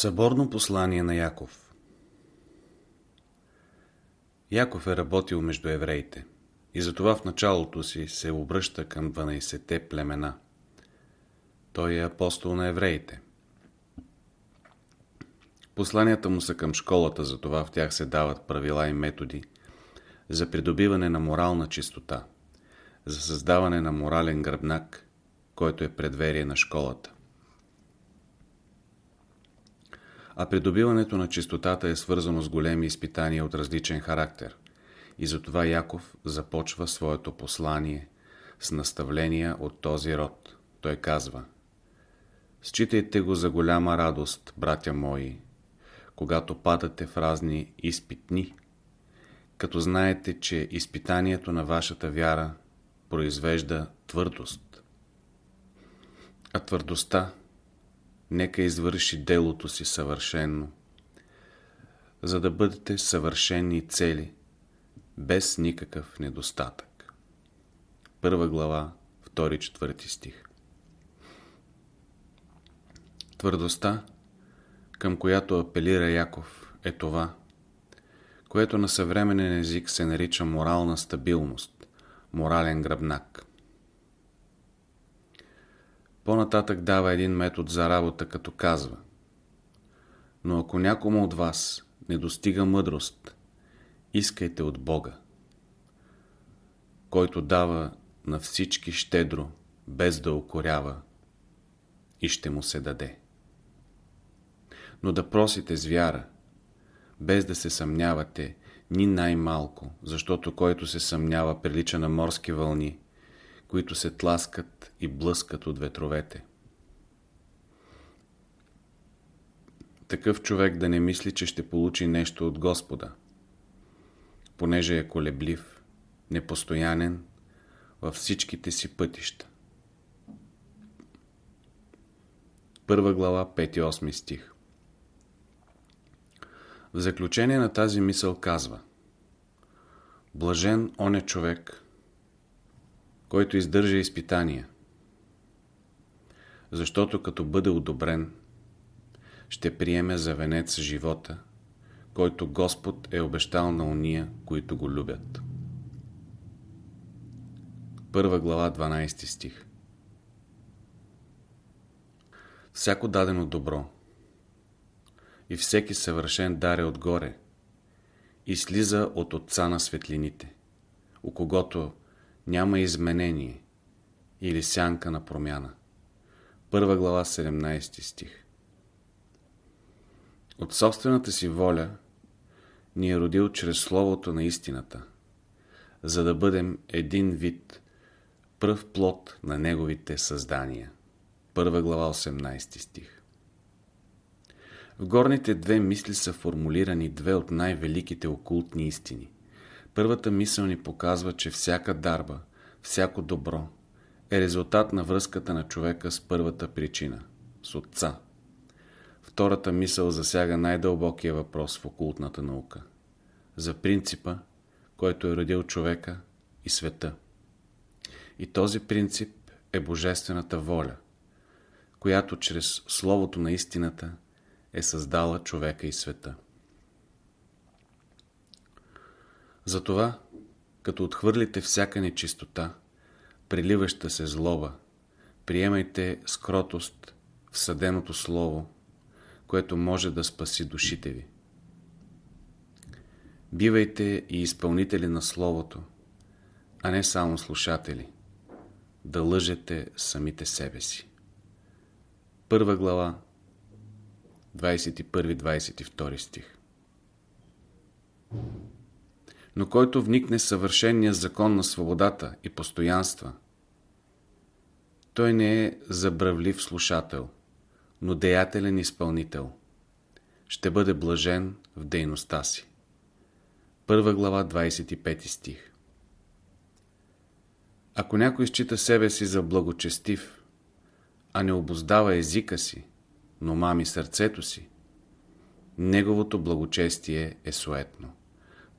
Съборно послание на Яков Яков е работил между евреите и затова в началото си се обръща към 12-те племена. Той е апостол на евреите. Посланията му са към школата, затова в тях се дават правила и методи за придобиване на морална чистота, за създаване на морален гръбнак, който е предверие на школата. А придобиването на чистотата е свързано с големи изпитания от различен характер. И затова Яков започва своето послание с наставления от този род. Той казва Считайте го за голяма радост, братя мои, когато падате в разни изпитни, като знаете, че изпитанието на вашата вяра произвежда твърдост. А твърдостта нека извърши делото си съвършенно, за да бъдете съвършени цели, без никакъв недостатък. Първа глава, 2-4 стих Твърдостта, към която апелира Яков, е това, което на съвременен език се нарича морална стабилност, морален гръбнак. По-нататък дава един метод за работа, като казва Но ако някому от вас не достига мъдрост, искайте от Бога, който дава на всички щедро, без да укорява, и ще му се даде. Но да просите с вяра, без да се съмнявате ни най-малко, защото който се съмнява прилича на морски вълни, които се тласкат и блъскат от ветровете. Такъв човек да не мисли, че ще получи нещо от Господа, понеже е колеблив, непостоянен във всичките си пътища. Първа глава, 5-8 стих В заключение на тази мисъл казва Блажен он е човек, който издържа изпитания. Защото като бъде одобрен, ще приеме за венец живота, който Господ е обещал на уния, които го любят. Първа глава, 12 стих Всяко дадено добро и всеки съвършен дар е отгоре и слиза от Отца на светлините, у когото няма изменение или сянка на промяна. Първа глава, 17 стих От собствената си воля ни е родил чрез Словото на истината, за да бъдем един вид, пръв плод на Неговите създания. Първа глава, 18 стих В горните две мисли са формулирани две от най-великите окултни истини – Първата мисъл ни показва, че всяка дарба, всяко добро е резултат на връзката на човека с първата причина, с Отца. Втората мисъл засяга най-дълбокия въпрос в окултната наука. За принципа, който е родил човека и света. И този принцип е божествената воля, която чрез Словото на истината е създала човека и света. Затова, като отхвърлите всяка нечистота, приливаща се злоба, приемайте с кротост всъденото слово, което може да спаси душите ви. Бивайте и изпълнители на Словото, а не само слушатели, да лъжете самите себе си. Първа глава, 21-22 стих но който вникне съвършения закон на свободата и постоянства. Той не е забравлив слушател, но деятелен изпълнител. Ще бъде блажен в дейността си. Първа глава, 25 стих Ако някой счита себе си за благочестив, а не обоздава езика си, но мами сърцето си, неговото благочестие е суетно.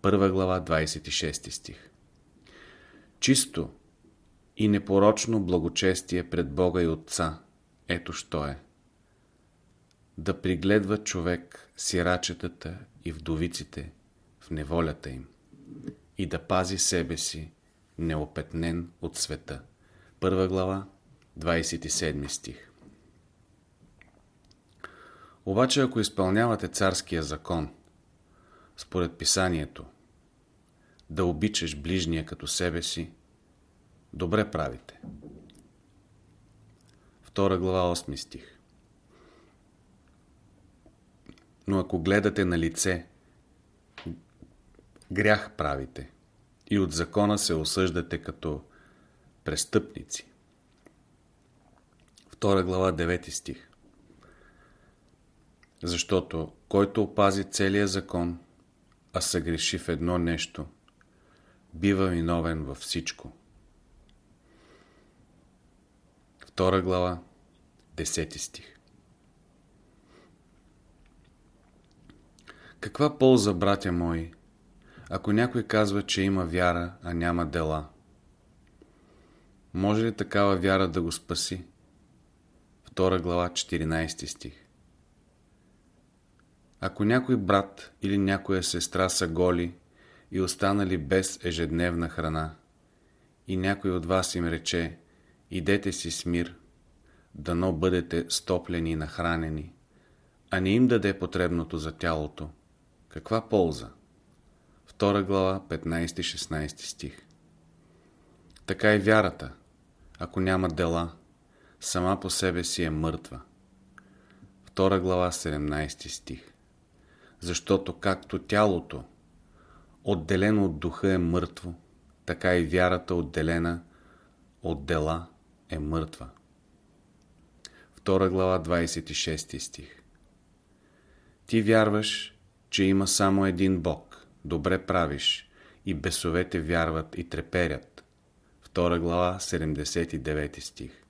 Първа глава, 26 стих. Чисто и непорочно благочестие пред Бога и Отца, ето що е. да пригледва човек сирачетата и вдовиците в неволята им и да пази себе си неопетнен от света. Първа глава, 27 стих. Обаче ако изпълнявате царския закон, според писанието, да обичаш ближния като себе си, добре правите. Втора глава, 8 стих. Но ако гледате на лице, грях правите и от закона се осъждате като престъпници. Втора глава, 9 стих. Защото който опази целия закон, а съгреши в едно нещо, бива виновен във всичко. Втора глава, 10 стих. Каква полза, братя мои, ако някой казва, че има вяра, а няма дела? Може ли такава вяра да го спаси? Втора глава, 14 стих. Ако някой брат или някоя сестра са голи и останали без ежедневна храна, и някой от вас им рече, идете си с мир, дано бъдете стоплени и нахранени, а не им даде потребното за тялото, каква полза? Втора глава, 15-16 стих. Така и вярата, ако няма дела, сама по себе си е мъртва. Втора глава, 17 стих защото както тялото, отделено от духа е мъртво, така и вярата, отделена от дела, е мъртва. Втора глава, 26 стих Ти вярваш, че има само един Бог, добре правиш, и бесовете вярват и треперят. Втора глава, 79 стих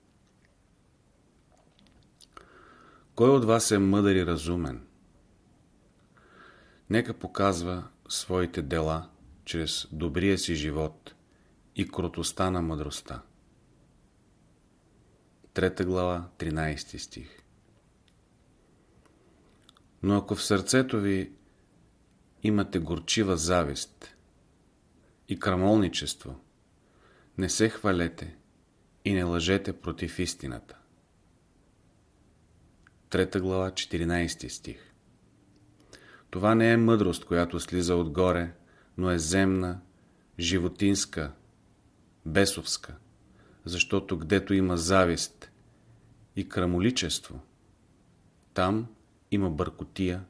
Кой от вас е мъдър и разумен? Нека показва своите дела чрез добрия си живот и кротостта на мъдростта. Трета глава, 13 стих Но ако в сърцето ви имате горчива завист и крамолничество, не се хвалете и не лъжете против истината. Трета глава, 14 стих това не е мъдрост, която слиза отгоре, но е земна, животинска, бесовска, защото гдето има завист и крамоличество, там има бъркотия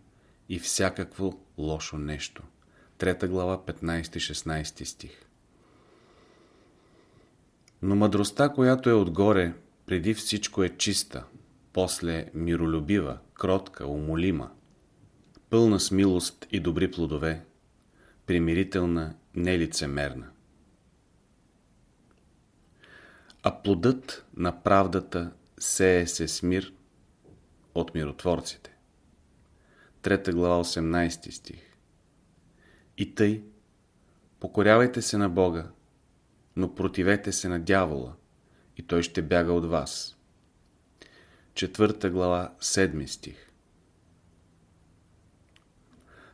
и всякакво лошо нещо. Трета глава, 15-16 стих. Но мъдростта, която е отгоре, преди всичко е чиста, после миролюбива, кротка, умолима, пълна с милост и добри плодове, примирителна, нелицемерна. А плодът на правдата сее се с мир от миротворците. Трета глава 18 стих И тъй, покорявайте се на Бога, но противете се на дявола, и той ще бяга от вас. Четвърта глава, 7 стих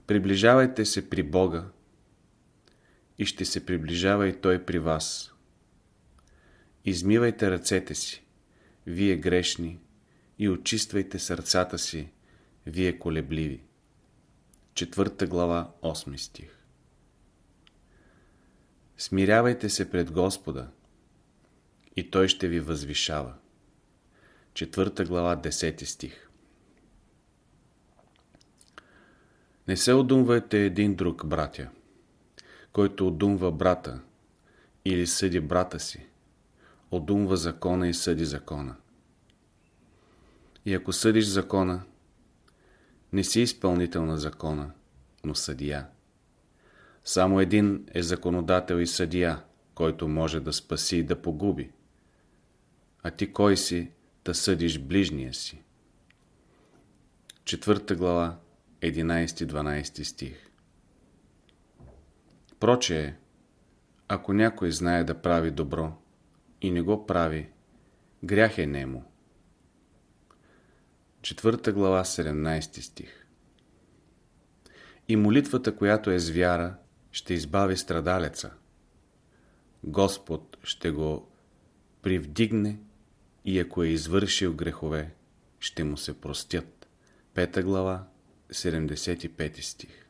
Приближавайте се при Бога и ще се приближава и Той при вас. Измивайте ръцете си, вие грешни, и очиствайте сърцата си, вие колебливи. Четвърта глава, 8 стих Смирявайте се пред Господа и Той ще ви възвишава. Четвърта глава, 10 стих Не се одумвайте един друг, братя. Който одумва брата или съди брата си, одумва закона и съди закона. И ако съдиш закона, не си изпълнител на закона, но съдия. Само един е законодател и съдия, който може да спаси и да погуби. А ти кой си да съдиш ближния си? Четвърта глава 11-12 стих Прочее, ако някой знае да прави добро и не го прави, грях е нему. 4 глава, 17 стих И молитвата, която е с вяра, ще избави страдалеца. Господ ще го привдигне и ако е извършил грехове, ще му се простят. 5 глава, 75 стих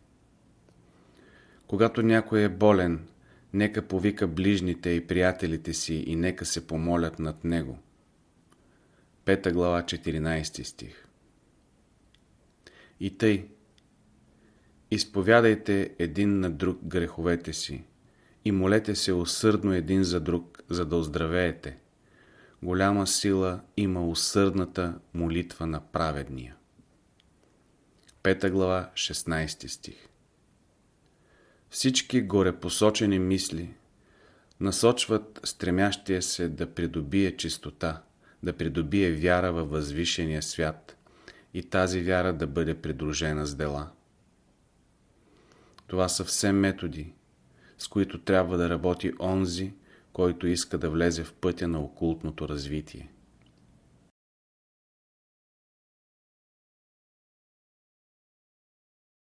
Когато някой е болен, нека повика ближните и приятелите си и нека се помолят над него. 5 глава, 14 стих И тъй, изповядайте един на друг греховете си и молете се усърдно един за друг, за да оздравеете. Голяма сила има усърдната молитва на праведния. 5 глава, 16 стих Всички горепосочени мисли насочват стремящия се да придобие чистота, да придобие вяра във възвишения свят и тази вяра да бъде придружена с дела. Това са все методи, с които трябва да работи онзи, който иска да влезе в пътя на окултното развитие.